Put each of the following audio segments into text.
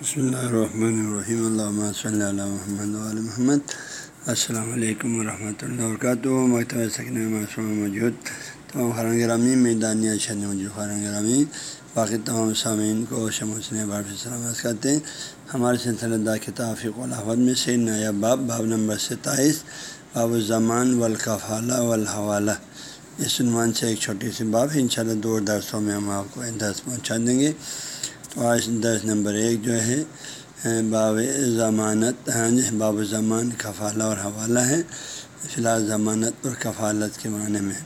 بسم اللہ الرحمن الرحیم اللہ صلی اللہ محمد علیہ محمد السلام علیکم ورحمۃ اللہ وبرکاتہ مکتبہ سکن موجود تمام خران گرامی میدانی شد موجود خران گرامی باقی تمام سامعین کو شموسن بار سلامت کرتے ہیں ہمارے سلسلہ دا کتاب فق الحمد میں سے نیا باب باب نمبر ستائیس باب الزمان والکفالہ والحوالہ اس عنوان سے ایک چھوٹی سی باب ہے انشاءاللہ دو درسوں میں ہم آپ کو درس پہنچا دیں گے آج دس نمبر ایک جو ہے باب ضمانت ہاں جی باب زمان کفالہ اور حوالہ ہے۔ فی الحال ضمانت اور کفالت کے معنی میں۔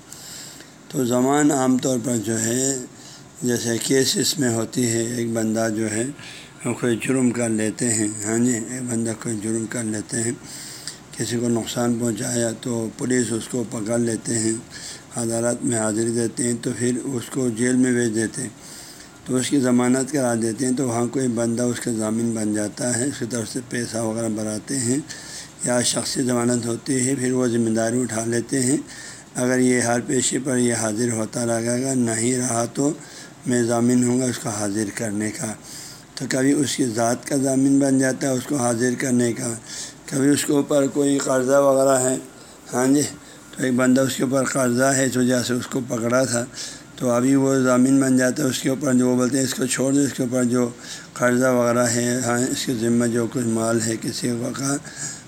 تو زمان عام طور پر جو ہے، جیسے کیس اس میں ہوتی ہے، ایک بندہ جو ہے، کوئی جرم کر لیتے ہیں ہاں جی ایک بندہ کوئی جرم کر لیتے ہیں، کسی کو نقصان پہنچایا تو پولیس اس کو پکڑ لیتے ہیں، عدالت میں حاضری دیتے ہیں، تو پھر اس کو جیل میں بھیج دیتے ہیں۔ تو اس کی ضمانت کرا دیتے ہیں تو وہاں کوئی بندہ اس کا ضامن بن جاتا ہے، اس کی طرف سے پیسہ وغیرہ بھراتے ہیں یا شخصی ضمانت ہوتی ہے، پھر وہ ذمہ داری اٹھا لیتے ہیں۔ اگر یہ ہر پیشے پر یہ حاضر ہوتا رہے گا، نہیں رہا تو میں ضامن ہوں گا اس کو حاضر کرنے کا۔ تو کبھی اس کی ذات کا ضامن بن جاتا ہے اس کو حاضر کرنے کا۔ کبھی اس کے اوپر کوئی قرضہ وغیرہ ہے۔ ہاں جی تو ایک بندہ اس کے اوپر قرضہ ہے، اس وجہ سے اس کو پکڑا تھا۔ تو ابھی وہ ضامین بن جاتا ہے، اس کے اوپر جو وہ بولتے ہیں، اس کو چھوڑ دو، اس کے اوپر جو قرضہ وغیرہ ہے ہاں اس کے ذمہ جو کچھ مال ہے، کسی کو کا،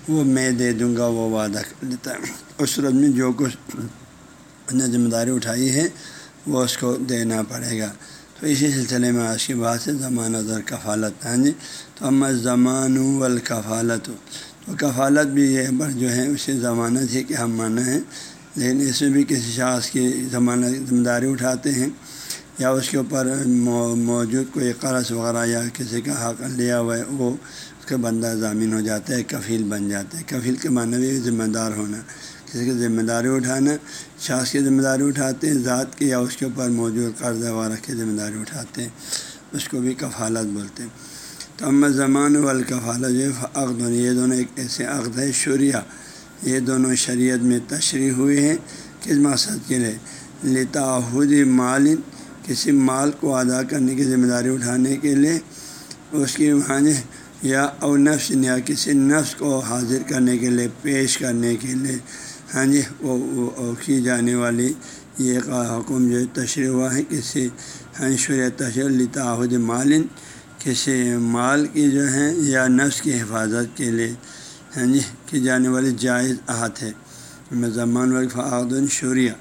وہ میں دے دوں گا، وہ وعدہ کر لیتا ہے۔ اس صورت میں جو کچھ نے ذمہ داری اٹھائی ہے، وہ اس کو دینا پڑے گا۔ تو اسی سلسلے میں آج کی بات سے زمانت اور کفالت۔ ہاں جی؟ تو ہم زمان والکفالت۔ تو کفالت بھی یہ پر جو ہے، اسی ضمانت ہی کہ ہم مانا ہے لیکن اس میں بھی کسی شخص کی ضمانت ذمہ داری اٹھاتے ہیں یا اس کے اوپر موجود کوئی قرض وغیرہ یا کسی کا حق لیا ہوا ہے، وہ اس کا بندہ ضامین ہو جاتا ہے، کفیل بن جاتا ہے۔ کفیل کے معنی بھی ذمہ دار ہونا، کسی کی ذمہ داری اٹھانا، شخص کی ذمہ داری اٹھاتے ہیں، ذات کی یا اس کے اوپر موجود قرض وغیرہ کی ذمہ داری اٹھاتے ہیں، اس کو بھی کفالت بولتے ہیں۔ تو ہم زمان والکفالت جو عقد یہ دونوں ایک ایسے عقد ہے، شریعہ۔ یہ دونوں شریعت میں تشریح ہوئے ہیں کس مقصد کے لیے لتاحد مال، کسی مال کو ادا کرنے کی ذمہ داری اٹھانے کے لیے، اس کی معنی یا او نفس، یا کسی نفس کو حاضر کرنے کے لیے، پیش کرنے کے لیے۔ ہاں جی وہ کی جانے والی یہ کا حکم جو تشریح ہوا ہے، کسی شریعت تشریح لتاحد مالن کسی مال کی جو ہے یا نفس کی حفاظت کے لیے۔ ہاں جی کی جانے والی جائز احت ہے۔ زمان والفعد الشوریہ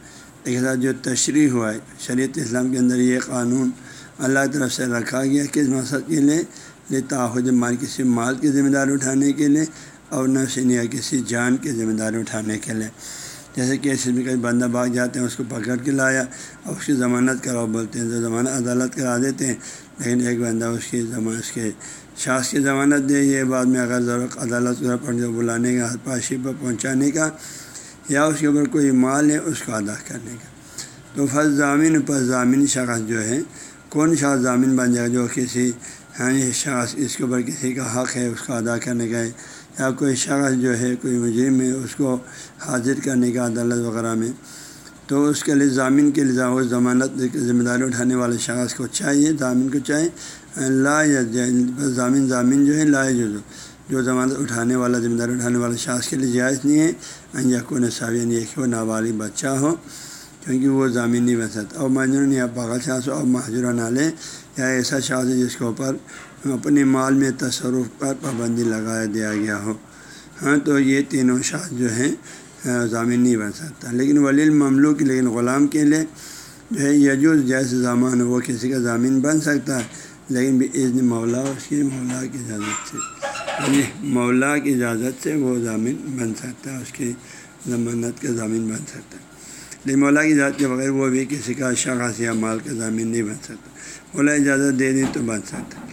ایک ساتھ جو تشریح ہوا ہے، شریعت اسلام کے اندر یہ قانون اللہ طرف سے رکھا گیا کس مقصد کے لیے لتاحد مال کسی مال کی ذمہ داری اٹھانے کے لیے اور نفسن یا کسی جان کی ذمہ داری اٹھانے کے لیے۔ جیسے کہ اس میں کئی بندہ بھاگ جاتے ہیں، اس کو پکڑ کے لایا اور اس کی ضمانت کراؤ بولتے ہیں تو ضمانت عدالت کرا دیتے ہیں۔ لیکن ایک بندہ اس کی ضمانت اس کے شاخ کی ضمانت دے یہ بعد میں اگر ضرورت عدالت پر بلانے کا پاشی پر پہنچانے کا، یا اس کے اوپر کوئی مال ہے، اس کو ادا کرنے کا۔ تو فض ضامین پر ضامین شخص جو ہے، کون شخص ضامین بن جائے؟ جو کسی ہاں شخص اس کے اوپر کسی کا حق ہے، اس کو ادا کرنے کا ہے، یا کوئی شخص جو ہے، کوئی مجرم ہے، اس کو حاضر کرنے کا عدالت وغیرہ میں۔ تو اس کے لیے ضامین کے لیے ضمانت، ذمہ داری اٹھانے والے شخص کو چاہیے ضامین کو چاہیے لا یا ضامین جو ہے لا جو جو ضمانت اٹھانے والا ذمہ داری اٹھانے والے شخص کے لیے جائز نہیں ہے۔ یا کو نصابین یہ کہ وہ نابالغ بچہ ہو، کیونکہ وہ ضامین نہیں بن سکتا اور مجرون یا پاگل شاخ ہو، اور محجور نالے یا ایسا شخص ہے جس کے اوپر اپنے مال میں تصرف پر پابندی لگایا دیا گیا ہو۔ ہاں تو یہ تینوں شخص جو ہیں ضامین نہیں بن سکتا لیکن ولی مملوک، لیکن غلام کے لیے جو ہے یجوز جیسے زمان وہ کسی کا ضامین بن سکتا ہے۔ لیکن بھی عزن مولا اس کی مولا کی اجازت سے۔ یعنی مولا کی اجازت سے وہ ضامین بن سکتا ہے، اس کی ضمانت کا ضامین بن سکتا ہے۔ لیکن مولا کی اجازت کے بغیر وہ بھی کسی کا شخص یا مال کا ضامین نہیں بن سکتا۔ مولا اجازت دے دیں تو بن سکتا ہے۔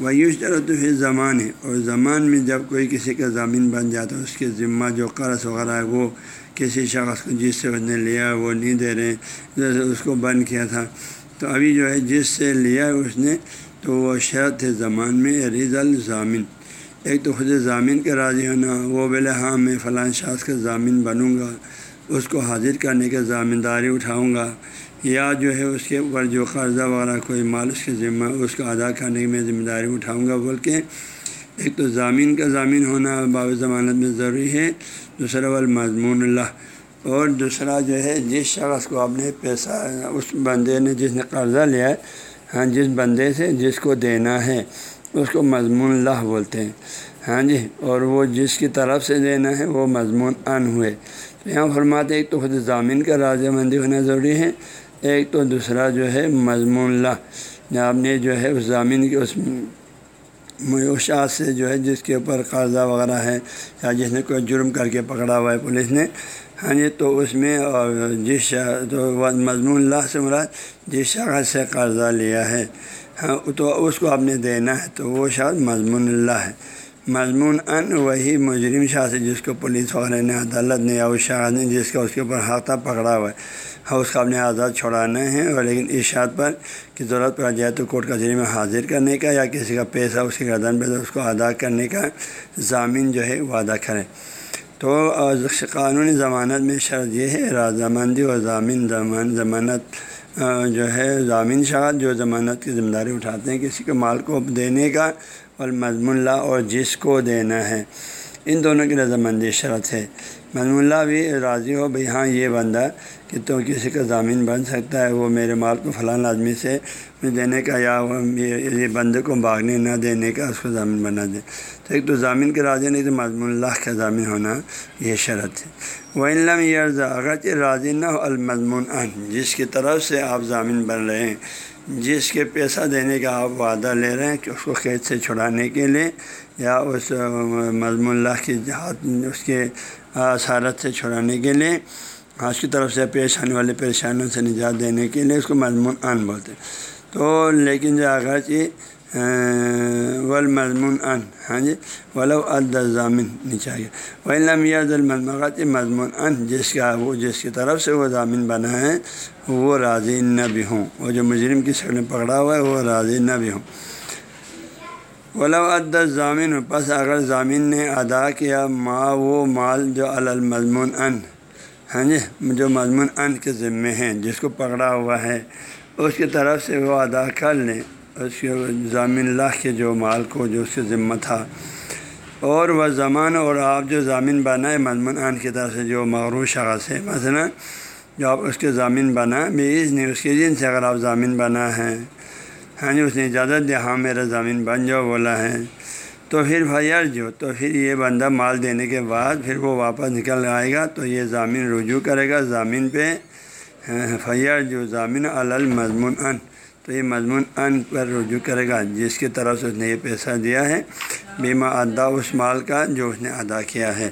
ویوش طرح تو پھر زمان ہے اور زمان میں جب کوئی کسی کا ضامین بن جاتا ہے، اس کے ذمہ جو قرض وغیرہ ہے، وہ کسی شخص کو جس سے اس نے لیا وہ نہیں دے رہے۔ جیسے اس کو بند کیا تھا۔ تو ابھی جو ہے، جس سے لیا اس نے تو وہ شرط ہے زمان میں رض الضامن ایک تو خود ضامین کا راضی ہونا، وہ بولے ہاں میں فلاں شخص کا ضامین بنوں گا، اس کو حاضر کرنے کا ذمہ داری اٹھاؤں گا، یا جو ہے اس کے اوپر جو قرضہ وغیرہ کوئی مال اس کے ذمہ، اس کو ادا کرنے کی میں ذمہ داری اٹھاؤں گا بول کے ایک تو زمین کا ضامین ہونا باب ضمانت میں ضروری ہے، دوسرا والمضمون اللہ۔ اور دوسرا جو ہے جس شخص کو آپ نے پیسہ، اس بندے نے جس نے قرضہ لیا ہے ہاں جس بندے سے جس کو دینا ہے، اس کو مضمون اللہ بولتے ہیں۔ ہاں جی اور وہ جس کی طرف سے دینا ہے، وہ مضمون ان ہوئے۔ تو یہاں فرماتے ایک تو خود ضامین کا راض مندی ہونا ضروری ہے، ایک تو دوسرا جو ہے مضمون اللہ آپ نے جو ہے اس ضامین کی، اس معیوشات سے جو ہے جس کے اوپر قرضہ وغیرہ ہے، یا جس نے کوئی جرم کر کے پکڑا ہوا ہے پولیس نے ہاں جی تو اس میں، اور جس تو مضمون اللہ سے مراد جس شخص سے قرضہ لیا ہے ہاں تو اس کو آپ نے دینا ہے، تو وہ شاید مضمون اللہ ہے۔ مضمون ان وہی مجرم شاہ سے جس کو پولیس وغیرہ نے عدالت نے یا اس شاخ نے جس کا اس کے اوپر ہاتھا پکڑا ہوا ہے۔ ہاں اس کو اپنے آزاد چھوڑانا ہے، اور لیکن اشاعت پر کی ضرورت پڑ جائے تو کورٹ کچہری میں حاضر کرنے کا یا کسی کا پیسہ اس کے گردن پہ اس کو ادا کرنے کا ضامین جو ہے وہ ادا کرے تو قانونی ضمانت میں شرط یہ ہے رضامندی اور ضامن ضمان، ضمانت جو ہے، ضامن شاعت جو ضمانت کی ذمہ داری اٹھاتے ہیں، کسی کے مال کو دینے کا اور مضمون لا اور جس کو دینا ہے۔ ان دونوں کی رضامندی شرط ہے۔ مضمون اللہ بھی راضی ہو بھائی ہاں یہ بندہ کہ تو کسی کا ضامین بن سکتا ہے، وہ میرے مال کو فلاں آدمی سے دینے کا یا یہ بندے کو باغنے نہ دینے کا اس کو ضامین بنا دیں تو ایک تو ضامین کے راضی نہیں، تو مضمون اللہ کا ضامین ہونا یہ شرط ہے۔ وہ علم یہ اگرچہ راضی نہ ہو، المضمون ان جس کی طرف سے آپ ضامین بن رہے ہیں۔ جس کے پیسہ دینے کا آپ وعدہ لے رہے ہیں کہ اس کو قید سے چھڑانے کے لیے یا اس مضمون اللہ کی جہاد اس کے سارت سے چھڑانے کے لیے، آج کی طرف سے پیش آنے والے پریشانیوں سے نجات دینے کے لیے اس کو مضمون ان بولتے ہیں۔ تو لیکن جو اگرچہ ول مضمون ان ہاں جی ولو ضامن نیچے گیا وہ لمیاض المغت مضمون ان جس کا وہ جس کی طرف سے وہ ضامن بنا ہے وہ راضی نہ بھی ہوں وہ جو مجرم کی شکل میں پکڑا ہوا ہے وہ راضی نہ بھی ہوں ولو عد ضامن پس اگر ضامن نے ادا کیا ما وہ مال جو المضمون ان ہاں جی جو مضمون ان کے ذمے ہیں، جس کو پکڑا ہوا ہے، اس کی طرف سے وہ ادا کر لیں. ضامن اللہ کے جو مال کو جو اس کے ذمہ تھا۔ اور وہ زمان اور آپ جو ضامن بنائے، مضمون ان کی طرف سے جو مغرو شخص ہے، مثلا جو آپ اس کے ضامن بنا بیس نہیں اس کے جن سے اگر آپ ضامن بنا ہے ہاں جی اس نے اجازت دیا ہاں میرا ضامن بن جاؤ، بولا ہے۔ تو پھر بھیا جو، تو پھر یہ بندہ مال دینے کے بعد پھر وہ واپس نکل آئے گا، تو یہ ضامن رجوع کرے گا ضامن پہ۔ ہاں، فیار جو ضامن المضمون ان تو یہ مضمون ان پر رجوع کرے گا، جس کی طرف سے اس نے یہ پیسہ دیا ہے، بیمہ ادا اس مال کا جو اس نے ادا کیا ہے۔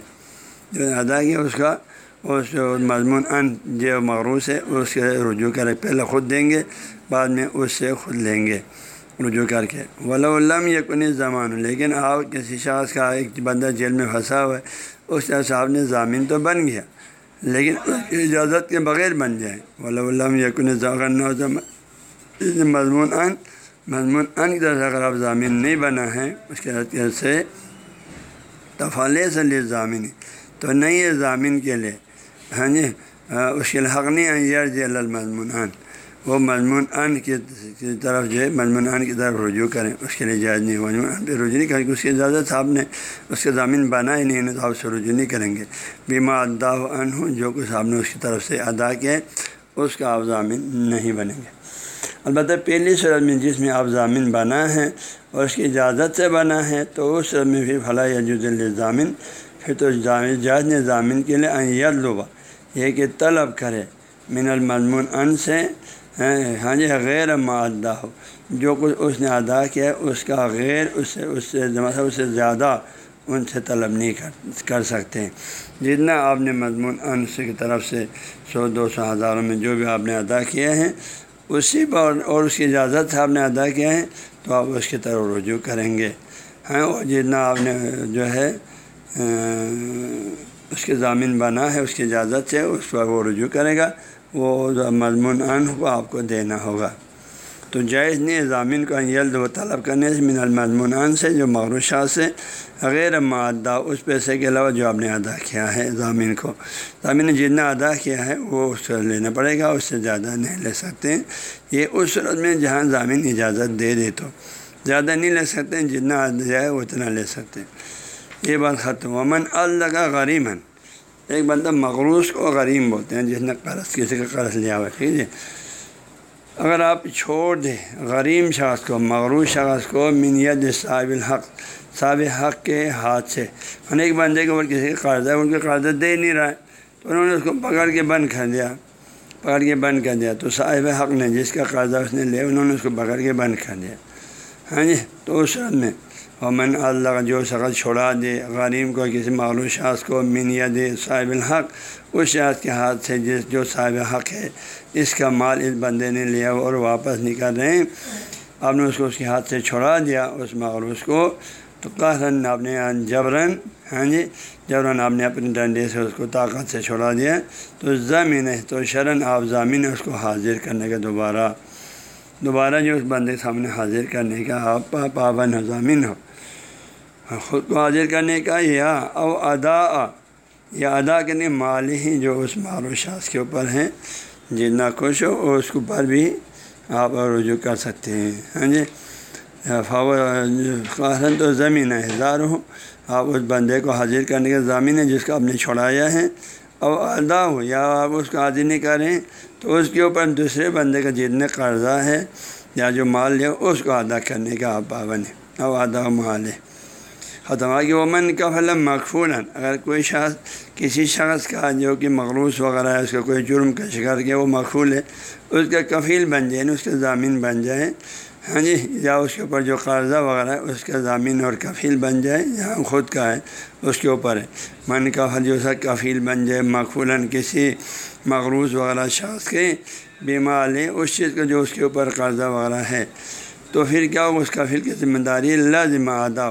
جو نے ادا کیا اس کا، اس مضمون ان جو مغروض ہے، اس کے رجوع کرے، پہلے خود دیں گے، بعد میں اس سے خود لیں گے۔ رجوع کر کے۔ علم یہ زمان لیکن آپ کسی شخص کا ایک بندہ جیل میں پھنسا ہوا ہے، اس طرح صاحب نے ضامین تو بن گیا، لیکن اس کی اجازت کے بغیر بن جائے۔ علم یہ کن زمان مضمون ان مضمون ان کی طرح سے اگر آپ ضامین نہیں بنا ہے، اس کے حد سے تفالے سے لیے ضامین۔ تو نہیں ہے ضامین کے لیے۔ ہاں جی اس کے لیے حق نہیں ہے یار جی المضمون ان۔ وہ مضمون ان کی طرف جو ہے، مضمون ان کی طرف رجوع کریں، اس کے لیے جائز نہیں مضمون ان پہ رجوع نہیں کریں گے اس کی اجازت صاحب نے اس کے ضامین بنا ہی نہیں، تو آپ سے رجوع نہیں کریں گے۔ بیما ادا ان ہوں جو کچھ صاحب نے اس کی طرف سے ادا کیا، اس کا آپ ضامین نہیں بنیں گے۔ البتہ پہلی صورت میں جس میں آپ ضامین بنا ہے اور اس کی اجازت سے بنا ہے تو اس صورت میں پھر فلاح یا جز ضامین پھر تو جاج نے ضامین کے لیے این لوبا یہ کہ طلب کرے، من المضمون ان سے ہاں, ہاں جی غیر معدہ ہو جو کچھ اس نے ادا کیا، اس کا غیر، اس سے اس سے مطلب اس سے زیادہ ان سے طلب نہیں کر کر سکتے۔ جتنا آپ نے مضمون ان کی طرف سے، سو دو سو ہزاروں میں جو بھی آپ نے ادا کیا ہے اسی پر اور اس کی اجازت سے آپ نے ادا کیا ہے، تو آپ اس کی طرف رجوع کریں گے۔ ہاں اور جتنا آپ نے جو ہے اس کے ضامن بنا ہے، اس کی اجازت سے، اس پر وہ رجوع کرے گا۔ وہ مضمون ان کو آپ کو دینا ہوگا۔ تو جائز نے ضامین کو یلد و طلب کرنے سے من المضمونان سے جو مغروشہ سے غیر معدہ اس پیسے کے علاوہ جو آپ نے ادا کیا ہے ضامین کو۔ ضامین نے جتنا ادا کیا ہے، وہ اس کو لینا پڑے گا، اس سے زیادہ نہیں لے سکتے یہ اس صورت میں جہاں ضامین اجازت دے دے تو۔ زیادہ نہیں لے سکتے جتنا جائے اتنا لے سکتے یہ بات ختم۔ امن الگا غریمن ایک بندہ مغروس کو غریم بولتے ہیں، جس نے قرض، کسی کا قرض لیا ہوا ٹھیک ہے۔ اگر آپ چھوڑ دیں غریم شخص کو مغروض شخص کو منیت صاحب الحق، صاحب حق کے ہاتھ سے۔ انہیں ایک بندے کے اوپر کسی کا قرضہ ان کے قرضہ دے نہیں رہا ہے۔ تو انہوں نے اس کو پکڑ کے بند کر دیا۔ پکڑ کے بند کر دیا۔ تو صاحب حق نے جس کا قرضہ اس نے لیا انہوں نے اس کو پکڑ کے بند کر دیا۔ ہاں جی؟ تو اس میں۔ من اللہ کا جو شخص چھوڑا دے غریم کو کسی معلوم شخص کو منیا دے، صاحب الحق، اس شخص کے ہاتھ سے جس جو صاحب حق ہے، اس کا مال اس بندے نے لیا اور واپس نکال رہے ہیں۔ آپ نے اس کو اس کے ہاتھ سے چھوڑا دیا، اس مغروس کو تو قہرن آپ نے جبرن ہاں جی جبرن آپ نے اپنے ڈنڈے سے اس کو طاقت سے چھوڑا دیا۔ تو زمین ہے، تو شرن آپ زمین اس کو حاضر کرنے کا دوبارہ دوبارہ جو اس بندے کے سامنے حاضر کرنے کا، آپ پابند زمین ہو۔ خود کو حاضر کرنے کا یا ہاں، او ادا یا ادا کرنے مال ہی جو اس مال و شاخ کے اوپر ہیں، جتنا خوش ہو، اس کے اوپر بھی آپ رجوع کر سکتے ہیں۔ ہاں جی؟ فوراً تو زمین ہزار ہو آپ اس بندے کو حاضر کرنے کا زمین ہے جس کو آپ نے چھوڑایا ہے۔ او ادا ہو، یا آپ اس کو حاضر نہیں کریں تو اس کے اوپر دوسرے بندے کا جتنے قرضہ ہے یا جو مال لے اس کو ادا کرنے کا آپ پابند ہے او ادا مال ہے۔ ختم کہ ومن کا فلم مقفول اگر کوئی شخص کسی شخص کا جو کہ مغروس وغیرہ ہے اس کا کوئی جرم کا شکار کیا، وہ مقفول ہے، اس کا کفیل بن جائے، اس کے ضامین بن جائے ہاں جی یا اس کے اوپر جو قرضہ وغیرہ ہے، اس کا ضامین اور کفیل بن جائے، یا خود کا ہے، اس کے اوپر ہے۔ من کا جو سا کفیل بن جائے مقفولاً کسی مغروض وغیرہ شخص کے بیمار لے اس چیز کا جو اس کے اوپر قرضہ وغیرہ ہے۔ تو پھر کیا ہوگا اس کفیل کی ذمہ داری لازم ادا؟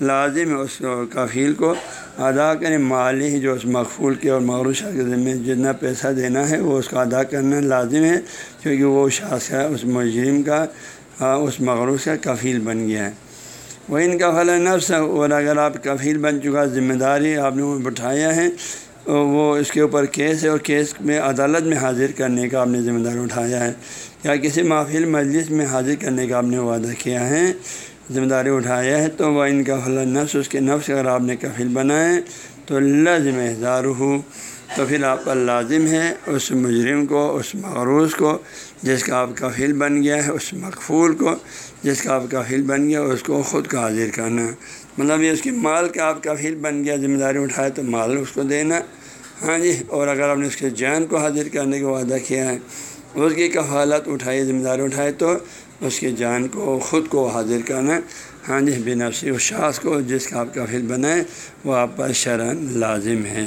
لازم ہے اس کفیل کو ادا کریں، مالی جو اس مقفول کے اور مغروشہ کے ذمہ جتنا پیسہ دینا ہے وہ اس کو ادا کرنا لازم ہے، کیونکہ وہ شخص ہے، اس مجرم کا اس مغروش کا کفیل بن گیا ہے۔ وہ ان کا پھل نفس اور اگر آپ کفیل بن چکا، ذمہ داری آپ نے بٹھایا ہے وہ اس کے اوپر کیس ہے اور کیس میں عدالت میں حاضر کرنے کا آپ نے ذمہ داری اٹھایا ہے۔ یا کسی محفل مجلس میں حاضر کرنے کا آپ نے وعدہ کیا ہے؟ ذمہ داری اٹھایا ہے تو وہ ان کا فلاں نفس اس کے نفس اگر آپ نے کفیل بنائے تو اللہ ذمہ دار ہو تو پھر آپ کا لازم ہے اس مجرم کو، اس مغروض کو، جس کا آپ کا کفیل بن گیا ہے، اس مقفول کو، جس کا آپ کا کفیل بن گیا، اس کو خود کو حاضر کرنا۔ مطلب یہ اس کی مال کا آپ کا کفیل بن گیا، ذمہ داری اٹھائے تو مال اس کو دینا۔ ہاں جی اور اگر آپ نے اس کے جان کو حاضر کرنے کا وعدہ کیا ہے، اس کی کفالت اٹھائی، ذمہ داری اٹھائے تو اس کی جان کو، خود کو حاضر کرنا۔ ہاں جی بے نفسی اس شاخ کو جس کا آپ کا کفیل بنائیں وہ آپ پر شرن لازم ہے۔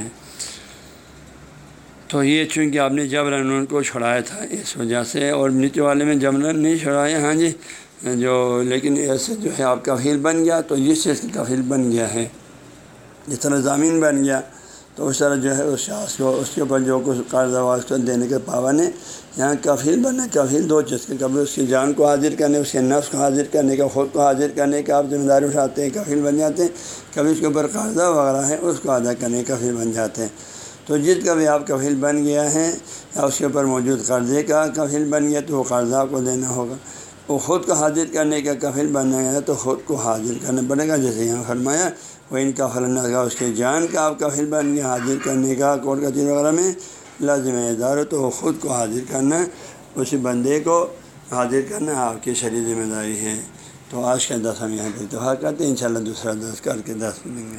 تو یہ چونکہ آپ نے جبرن ان کو چھڑایا تھا، اس وجہ سے اور نیچے والے میں جبرن نہیں چھڑایا ہاں جی جو لیکن ایسے جو ہے آپ کفیل بن گیا، تو جس چیز کا کفیل بن گیا ہے، جس طرح زمین بن گیا، تو اس طرح جو ہے اس شخص کو، اس کے اوپر جو کچھ قرض آواز کو دینے کے پابند ہے یہاں کفیل بننا کفیل دو چیز کے کبھی اس کی جان کو حاضر کرنے، اس کے نفس کو حاضر کرنے، کا خود کو حاضر کرنے، کا آپ ذمہ داری اٹھاتے ہیں کفیل بن جاتے ہیں، کبھی اس کے اوپر قرضہ وغیرہ ہے، اس کو ادا کرنے کفیل بن جاتے ہیں۔ تو جس کا بھی آپ کفیل بن گیا ہے، یا اس کے اوپر موجود قرضے کا کفیل بن گیا، تو وہ قرضہ کو دینا ہوگا۔ وہ خود کو حاضر کرنے کا کفیل بننا گیا تو خود کو حاضر کرنا پڑے گا۔ جیسے یہاں فرمایا، وہ ان کا فلاں کا اس کے جان کا آپ کفیل بن گیا۔ حاضر کرنے کا کورٹ کچہری وغیرہ میں لازم ادارہ، تو وہ خود کو حاضر کرنا اسی بندے کو حاضر کرنا آپ کی شرح ذمہ داری ہے۔ تو آج کا دس ہم یہاں پہ اتفاق کرتے ہیں۔ ان شاء اللہ دوسرا دس کر کے دس ملیں گے۔